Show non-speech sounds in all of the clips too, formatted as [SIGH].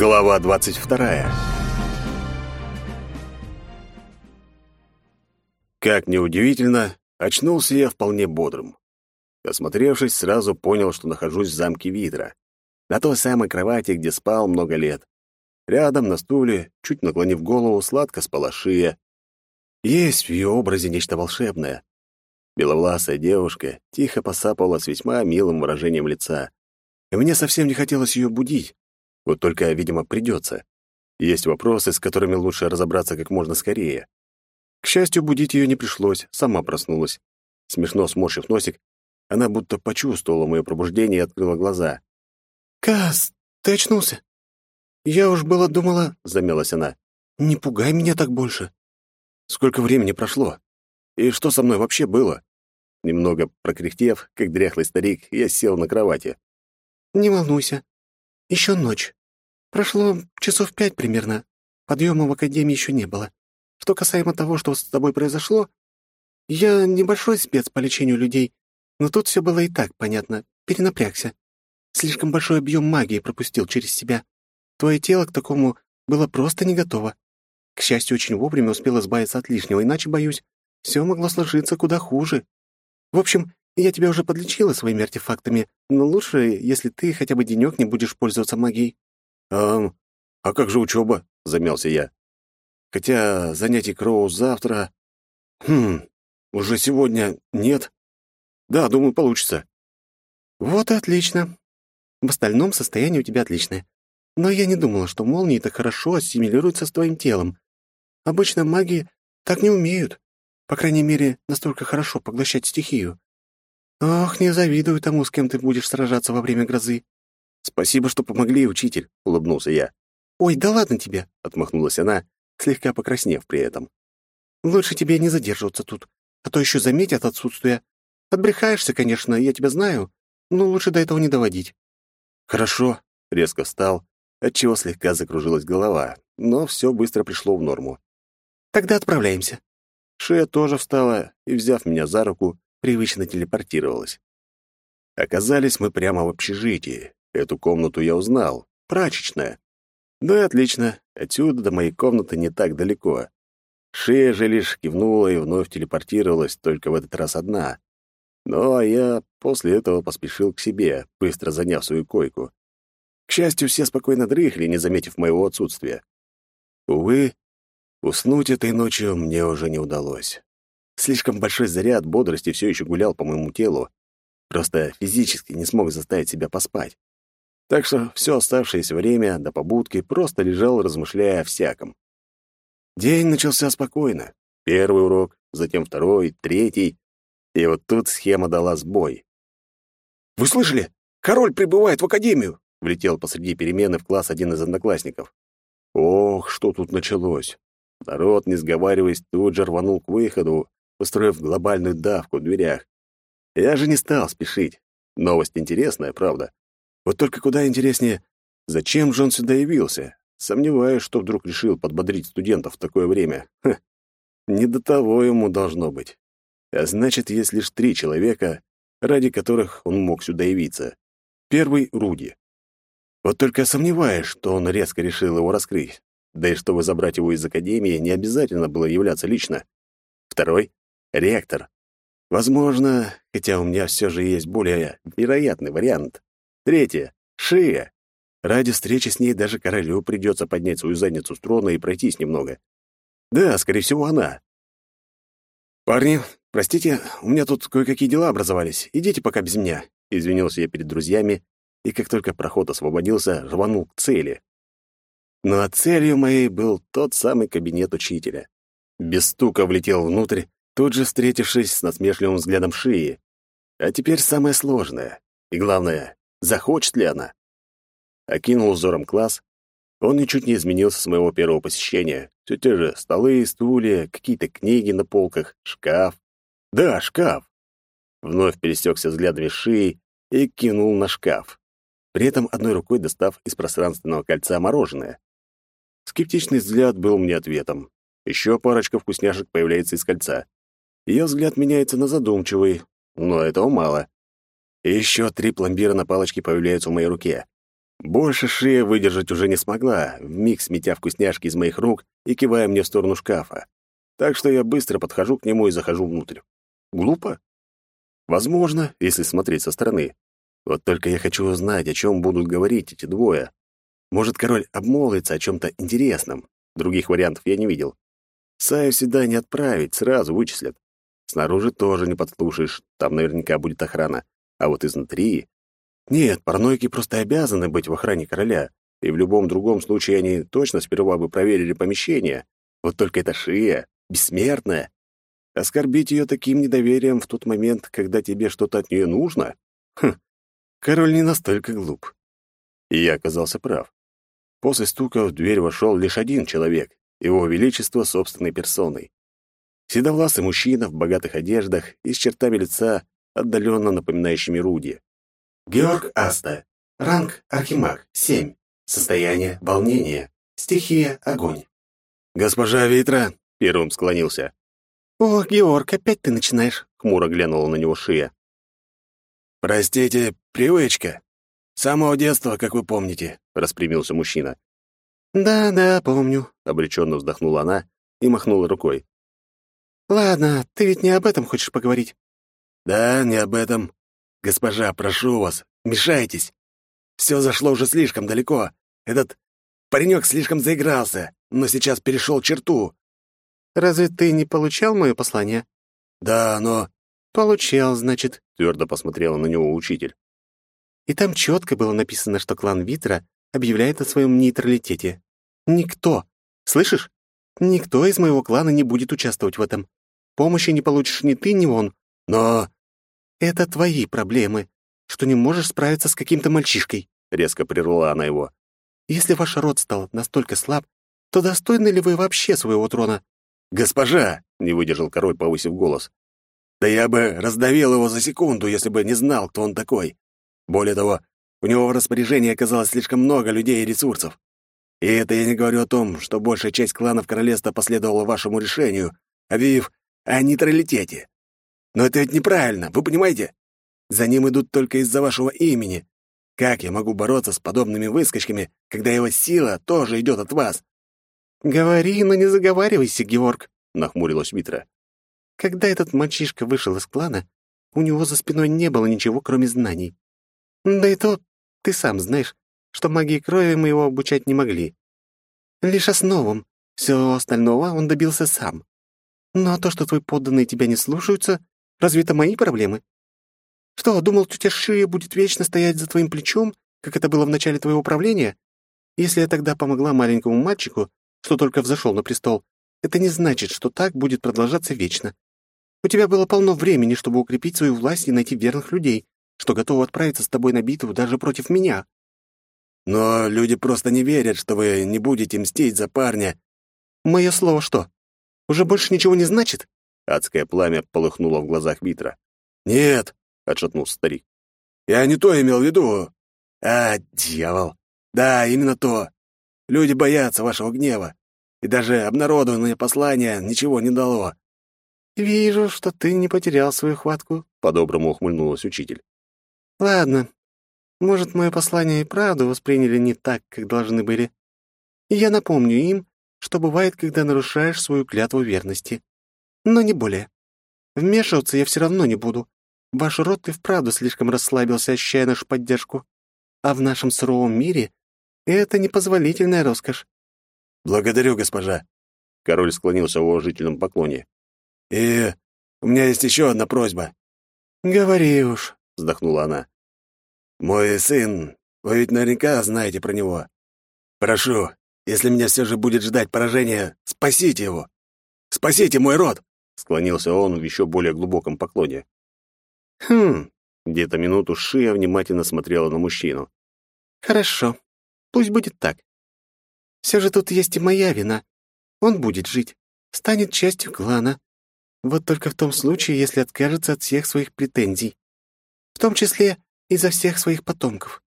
Глава двадцать вторая. Как неудивительно, очнулся я вполне бодрым. Осмотревшись, сразу понял, что нахожусь в замке Видра. На той самой кровати, где спал много лет. Рядом, на стуле, чуть наклонив голову, сладко спала шия. Есть в ее образе нечто волшебное. Беловласая девушка тихо посапала с весьма милым выражением лица. И мне совсем не хотелось ее будить. Вот только, видимо, придется. Есть вопросы, с которыми лучше разобраться как можно скорее. К счастью, будить ее не пришлось, сама проснулась. Смешно сморщив носик, она будто почувствовала мое пробуждение и открыла глаза. «Кас, ты очнулся?» «Я уж было думала...» — замялась она. «Не пугай меня так больше». «Сколько времени прошло? И что со мной вообще было?» Немного прокряхтев, как дряхлый старик, я сел на кровати. «Не волнуйся. Еще ночь. Прошло часов пять примерно. Подъема в академии еще не было. Что касаемо того, что с тобой произошло, я небольшой спец по лечению людей, но тут все было и так понятно. Перенапрягся. Слишком большой объем магии пропустил через себя. Твое тело к такому было просто не готово. К счастью, очень вовремя успел избавиться от лишнего, иначе, боюсь, все могло сложиться куда хуже. В общем, я тебя уже подлечила своими артефактами, но лучше, если ты хотя бы денек не будешь пользоваться магией». «А, а как же учеба?» — замялся я. «Хотя занятий Кроу завтра... Хм, уже сегодня нет. Да, думаю, получится». «Вот и отлично. В остальном состояние у тебя отличное. Но я не думала, что молнии так хорошо ассимилируются с твоим телом. Обычно маги так не умеют. По крайней мере, настолько хорошо поглощать стихию. «Ох, не завидую тому, с кем ты будешь сражаться во время грозы». «Спасибо, что помогли, учитель», — улыбнулся я. «Ой, да ладно тебе», — отмахнулась она, слегка покраснев при этом. «Лучше тебе не задерживаться тут, а то еще заметят отсутствие. Отбрехаешься, конечно, я тебя знаю, но лучше до этого не доводить». «Хорошо», — резко встал, отчего слегка закружилась голова, но все быстро пришло в норму. «Тогда отправляемся». Шея тоже встала и, взяв меня за руку, привычно телепортировалась. Оказались мы прямо в общежитии. Эту комнату я узнал. Прачечная. Ну и отлично. Отсюда до моей комнаты не так далеко. Шея же лишь кивнула и вновь телепортировалась, только в этот раз одна. Ну, а я после этого поспешил к себе, быстро заняв свою койку. К счастью, все спокойно дрыхли, не заметив моего отсутствия. Увы, уснуть этой ночью мне уже не удалось. Слишком большой заряд бодрости все еще гулял по моему телу. Просто физически не смог заставить себя поспать. Так что все оставшееся время до побудки просто лежал, размышляя о всяком. День начался спокойно. Первый урок, затем второй, третий. И вот тут схема дала сбой. «Вы слышали? Король прибывает в академию!» Влетел посреди перемены в класс один из одноклассников. Ох, что тут началось. Народ, не сговариваясь, тут же рванул к выходу, устроив глобальную давку в дверях. Я же не стал спешить. Новость интересная, правда. Вот только куда интереснее, зачем же он сюда явился? Сомневаюсь, что вдруг решил подбодрить студентов в такое время. Ха, не до того ему должно быть. А значит, есть лишь три человека, ради которых он мог сюда явиться. Первый — Руди. Вот только сомневаюсь, что он резко решил его раскрыть. Да и чтобы забрать его из Академии, не обязательно было являться лично. Второй Ректор. Возможно, хотя у меня все же есть более вероятный вариант. Третье. Шия. Ради встречи с ней даже королю придется поднять свою задницу с трона и пройтись немного. Да, скорее всего, она. «Парни, простите, у меня тут кое-какие дела образовались. Идите пока без меня», — извинился я перед друзьями, и как только проход освободился, рванул к цели. Ну целью моей был тот самый кабинет учителя. Без стука влетел внутрь тут же встретившись с насмешливым взглядом шеи. А теперь самое сложное. И главное, захочет ли она? Окинул взором класс. Он ничуть не изменился с моего первого посещения. Все те же столы, стулья, какие-то книги на полках, шкаф. Да, шкаф. Вновь пересекся взглядами шеи и кинул на шкаф. При этом одной рукой достав из пространственного кольца мороженое. Скептичный взгляд был мне ответом. Еще парочка вкусняшек появляется из кольца. Ее взгляд меняется на задумчивый, но этого мало. И еще три пломбира на палочке появляются в моей руке. Больше шея выдержать уже не смогла, вмиг сметя вкусняшки из моих рук и кивая мне в сторону шкафа. Так что я быстро подхожу к нему и захожу внутрь. Глупо? Возможно, если смотреть со стороны. Вот только я хочу узнать, о чем будут говорить эти двое. Может, король обмолвится о чем-то интересном. Других вариантов я не видел. Саю сюда не отправить, сразу вычислят. Снаружи тоже не подслушаешь, там наверняка будет охрана. А вот изнутри... Нет, парнойки просто обязаны быть в охране короля, и в любом другом случае они точно сперва бы проверили помещение. Вот только это шия, бессмертная. Оскорбить ее таким недоверием в тот момент, когда тебе что-то от нее нужно? Хм, король не настолько глуп. И я оказался прав. После стука в дверь вошел лишь один человек, его величество собственной персоной. Седовласый мужчина в богатых одеждах и с чертами лица, отдаленно напоминающими Руди. Георг Аста. Ранг Архимаг, 7. Состояние волнения. Стихия огонь. «Госпожа Витра!» — первым склонился. «О, Георг, опять ты начинаешь!» — хмуро глянула на него Шия. «Простите, привычка. С самого детства, как вы помните», — распрямился мужчина. «Да-да, помню», — обреченно вздохнула она и махнула рукой. «Ладно, ты ведь не об этом хочешь поговорить?» «Да, не об этом. Госпожа, прошу вас, мешайтесь. Все зашло уже слишком далеко. Этот паренек слишком заигрался, но сейчас перешел черту». «Разве ты не получал мое послание?» «Да, но...» «Получал, значит», — твердо посмотрела на него учитель. И там четко было написано, что клан Витра объявляет о своем нейтралитете. Никто, слышишь? Никто из моего клана не будет участвовать в этом. Помощи не получишь ни ты, ни он. Но это твои проблемы, что не можешь справиться с каким-то мальчишкой, резко прервала она его. Если ваш род стал настолько слаб, то достойны ли вы вообще своего трона? Госпожа, не выдержал король, повысив голос. Да я бы раздавил его за секунду, если бы не знал, кто он такой. Более того, у него в распоряжении оказалось слишком много людей и ресурсов. И это я не говорю о том, что большая часть кланов королевства последовала вашему решению, объявив о нейтралитете. Но это ведь неправильно, вы понимаете? За ним идут только из-за вашего имени. Как я могу бороться с подобными выскочками, когда его сила тоже идет от вас? Говори, но не заговаривайся, Георг, нахмурилась Митра. Когда этот мальчишка вышел из клана, у него за спиной не было ничего, кроме знаний. Да и то ты сам знаешь, что магии крови мы его обучать не могли. Лишь основам. Всего остального он добился сам. А то, что твои подданные тебя не слушаются, разве это мои проблемы? Что, думал, тетя Шия будет вечно стоять за твоим плечом, как это было в начале твоего правления? Если я тогда помогла маленькому мальчику, что только взошел на престол, это не значит, что так будет продолжаться вечно. У тебя было полно времени, чтобы укрепить свою власть и найти верных людей, что готовы отправиться с тобой на битву даже против меня. Но люди просто не верят, что вы не будете мстить за парня. Мое слово что? Уже больше ничего не значит? Адское пламя полыхнуло в глазах Витра. Нет, отшатнулся старик. Я не то имел в виду. А, дьявол. Да, именно то. Люди боятся вашего гнева. И даже обнародованное послание ничего не дало. «Вижу, что ты не потерял свою хватку», — по-доброму ухмыльнулась учитель. «Ладно, может, мое послание и правду восприняли не так, как должны были. И я напомню им, что бывает, когда нарушаешь свою клятву верности. Но не более. Вмешиваться я все равно не буду. Ваш род и вправду слишком расслабился, ощущая нашу поддержку. А в нашем суровом мире это непозволительная роскошь. «Благодарю, госпожа», — король склонился в уважительном поклоне. «И у меня есть еще одна просьба». «Говори уж», — вздохнула она. «Мой сын, вы ведь наверняка знаете про него. Прошу, если меня все же будет ждать поражение, спасите его. Спасите мой род!» Склонился он в еще более глубоком поклоне. «Хм...» Где-то минуту Шия внимательно смотрела на мужчину. «Хорошо. Пусть будет так. Все же тут есть и моя вина. Он будет жить, станет частью клана. Вот только в том случае, если откажется от всех своих претензий. В том числе из-за всех своих потомков.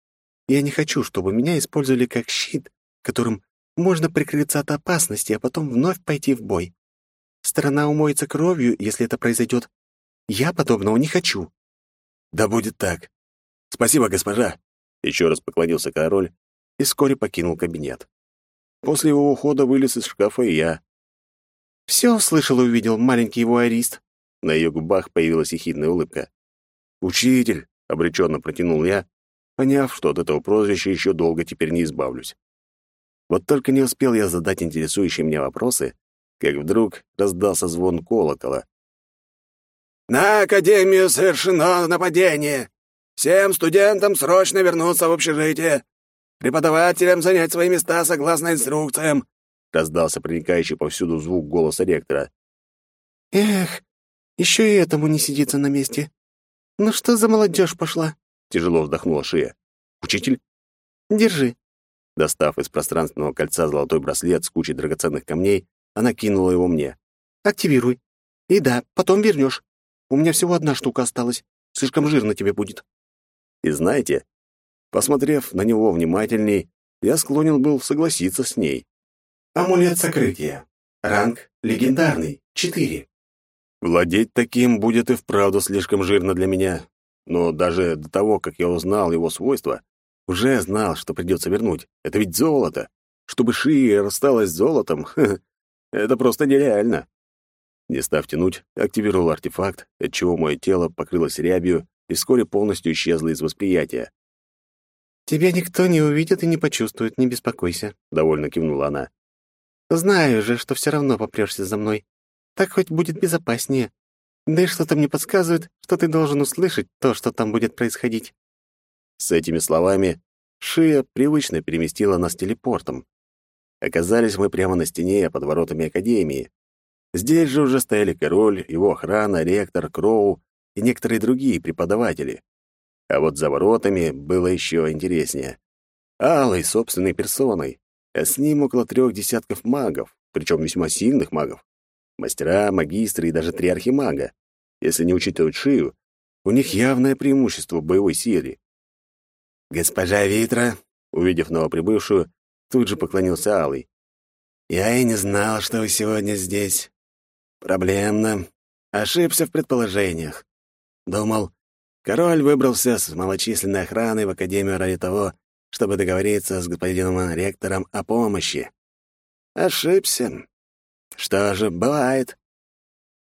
Я не хочу, чтобы меня использовали как щит, которым можно прикрыться от опасности, а потом вновь пойти в бой. Страна умоется кровью, если это произойдет. Я подобного не хочу». «Да будет так. Спасибо, госпожа», — еще раз поклонился король и вскоре покинул кабинет. После его ухода вылез из шкафа и я. «Все услышал и увидел, маленький его арист». На ее губах появилась ехидная улыбка. «Учитель!» — обреченно протянул я, поняв, что от этого прозвища еще долго теперь не избавлюсь. Вот только не успел я задать интересующие меня вопросы, как вдруг раздался звон колокола. «На Академию совершено нападение! Всем студентам срочно вернуться в общежитие! Преподавателям занять свои места согласно инструкциям!» раздался проникающий повсюду звук голоса ректора. «Эх, еще и этому не сидится на месте. Ну что за молодежь пошла?» Тяжело вздохнула Шия. «Учитель?» «Держи». Достав из пространственного кольца золотой браслет с кучей драгоценных камней, она кинула его мне. «Активируй. И да, потом вернешь. У меня всего одна штука осталась. Слишком жирно тебе будет». И знаете, посмотрев на него внимательней, я склонен был согласиться с ней. Амулет сокрытия. Ранг легендарный. Четыре. Владеть таким будет и вправду слишком жирно для меня. Но даже до того, как я узнал его свойства, уже знал, что придется вернуть. Это ведь золото. Чтобы Шия рассталась золотом, [LAUGHS] это просто нереально. Не став тянуть, активировал артефакт, отчего мое тело покрылось рябью и вскоре полностью исчезло из восприятия. «Тебя никто не увидит и не почувствует, не беспокойся», — довольно кивнула она. «Знаю же, что все равно попрешься за мной. Так хоть будет безопаснее. Да и что-то мне подсказывает, что ты должен услышать то, что там будет происходить». С этими словами Шия привычно переместила нас телепортом. Оказались мы прямо на стене под воротами Академии. Здесь же уже стояли король, его охрана, ректор, Кроу и некоторые другие преподаватели. А вот за воротами было еще интереснее. Алый собственной персоной, а с ним около трех десятков магов, причем весьма сильных магов. Мастера, магистры и даже три архимага. Если не учитывать Шию, у них явное преимущество в боевой силе. «Госпожа Витра», увидев новоприбывшую, тут же поклонился Алый. «Я и не знал, что вы сегодня здесь. Проблемно. Ошибся в предположениях. Думал, король выбрался с малочисленной охраной в Академию ради того, чтобы договориться с господином ректором о помощи. Ошибся. Что же, бывает.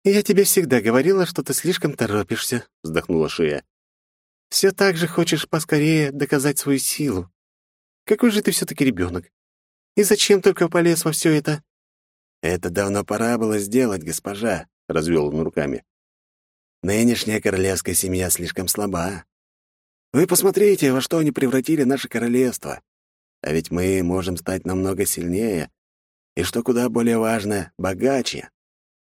«Я тебе всегда говорила, что ты слишком торопишься», — вздохнула Шия. «Все так же хочешь поскорее доказать свою силу. Какой же ты все-таки ребенок? И зачем только полез во все это?» «Это давно пора было сделать, госпожа», — развел он руками. «Нынешняя королевская семья слишком слаба. Вы посмотрите, во что они превратили наше королевство. А ведь мы можем стать намного сильнее, и, что куда более важно, богаче.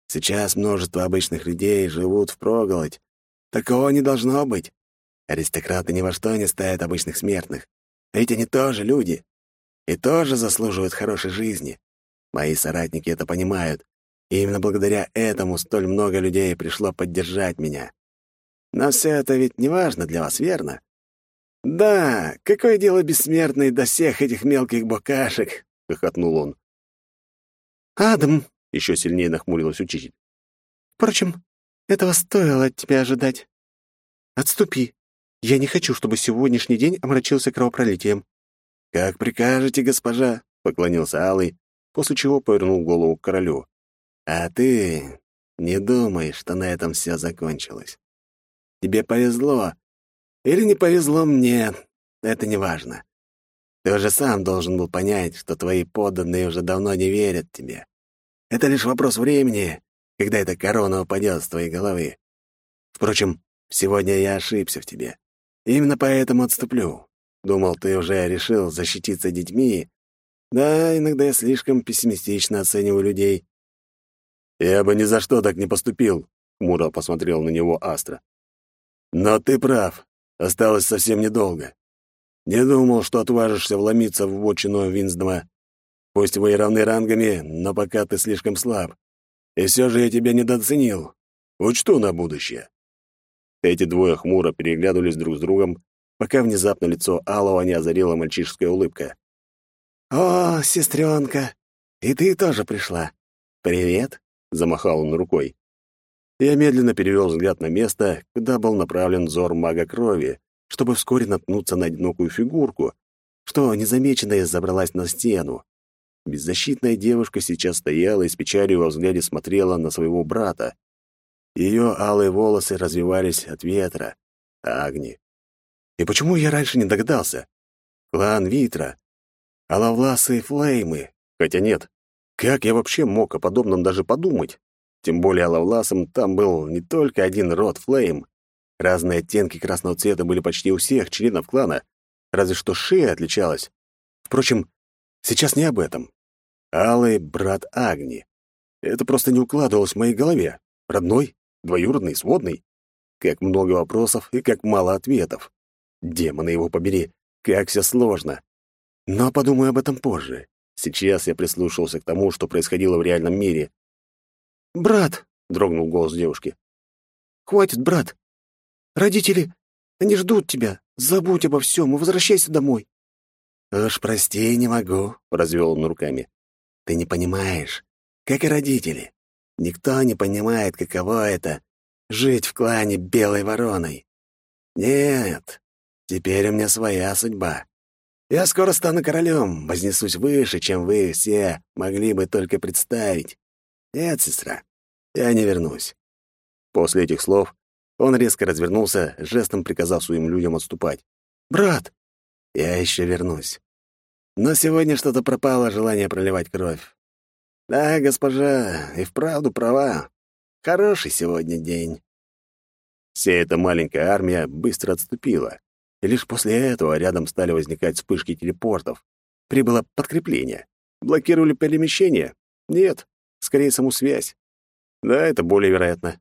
Сейчас множество обычных людей живут впроголодь. Такого не должно быть. Аристократы ни во что не ставят обычных смертных. Ведь они тоже люди. И тоже заслуживают хорошей жизни. Мои соратники это понимают. И именно благодаря этому столь много людей пришло поддержать меня. Но все это ведь не важно для вас, верно? Да, какое дело бессмертный до всех этих мелких букашек, хохотнул он. «Адам!» — еще сильнее нахмурилась учитель. «Впрочем, этого стоило от тебя ожидать. Отступи. Я не хочу, чтобы сегодняшний день омрачился кровопролитием». «Как прикажете, госпожа», — поклонился Алый, после чего повернул голову к королю. «А ты не думай, что на этом все закончилось. Тебе повезло. Или не повезло мне, это не важно. Ты уже сам должен был понять, что твои подданные уже давно не верят тебе. Это лишь вопрос времени, когда эта корона упадет с твоей головы. Впрочем, сегодня я ошибся в тебе. Именно поэтому отступлю. Думал, ты уже решил защититься детьми. Да, иногда я слишком пессимистично оцениваю людей. Я бы ни за что так не поступил, хмуро посмотрел на него Астра. Но ты прав. Осталось совсем недолго. Не думал, что отважишься вломиться в вотчину Винсдома. Пусть вы и равны рангами, но пока ты слишком слаб. И все же я тебя недооценил. Учту на будущее». Эти двое хмуро переглядывались друг с другом, пока внезапно лицо Алова не озарила мальчишеская улыбка. «О, сестренка, и ты тоже пришла. Привет!» — замахал он рукой. Я медленно перевел взгляд на место, куда был направлен взор мага крови, чтобы вскоре наткнуться на одинокую фигурку, что незамеченная забралась на стену. Беззащитная девушка сейчас стояла и с печалью во взгляде смотрела на своего брата. Ее алые волосы развивались от ветра. Агни. И почему я раньше не догадался? Клан Витра. Алавласы Флеймы. Хотя нет. Как я вообще мог о подобном даже подумать? Тем более Алавласом там был не только один род Флейм. Разные оттенки красного цвета были почти у всех членов клана, разве что шея отличалась. Впрочем, сейчас не об этом. Алый брат Агни. Это просто не укладывалось в моей голове. Родной, двоюродный, сводный. Как много вопросов и как мало ответов. Демоны его побери, как все сложно. Но подумаю об этом позже. Сейчас я прислушался к тому, что происходило в реальном мире. «Брат!» — дрогнул голос девушки. «Хватит, брат! Родители, они ждут тебя. Забудь обо всем и возвращайся домой». «Уж прости, не могу», — развел он руками. «Ты не понимаешь, как и родители. Никто не понимает, каково это — жить в клане Белой Вороной. Нет, теперь у меня своя судьба. Я скоро стану королем, вознесусь выше, чем вы все могли бы только представить. Нет, сестра, я не вернусь». После этих слов он резко развернулся, жестом приказав своим людям отступать. «Брат, я еще вернусь. Но сегодня что-то пропало желание проливать кровь. Да, госпожа, и вправду права. Хороший сегодня день». Вся эта маленькая армия быстро отступила, и лишь после этого рядом стали возникать вспышки телепортов. Прибыло подкрепление. Блокировали перемещение? Нет, скорее саму связь. Да, это более вероятно.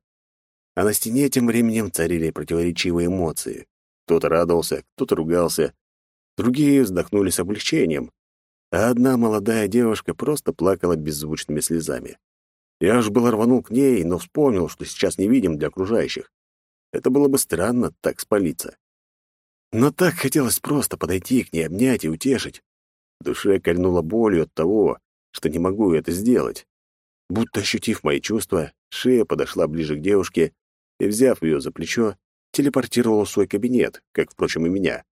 А на стене тем временем царили противоречивые эмоции. Кто-то радовался, кто-то ругался. Другие вздохнули с облегчением. А одна молодая девушка просто плакала беззвучными слезами. Я аж было рванул к ней, но вспомнил, что сейчас не видим для окружающих. Это было бы странно так спалиться. Но так хотелось просто подойти к ней, обнять и утешить. В душе кольнуло болью от того, что не могу это сделать. Будто ощутив мои чувства, Шея подошла ближе к девушке и, взяв ее за плечо, телепортировала в свой кабинет, как, впрочем, и меня.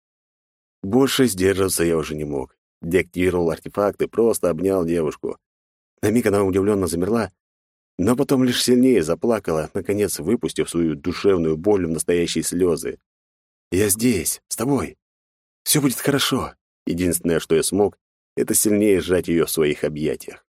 Больше сдерживаться я уже не мог. Деактивировал артефакт и просто обнял девушку. На миг она удивленно замерла, но потом лишь сильнее заплакала, наконец выпустив свою душевную боль в настоящие слезы. «Я здесь, с тобой. Все будет хорошо». Единственное, что я смог, это сильнее сжать ее в своих объятиях.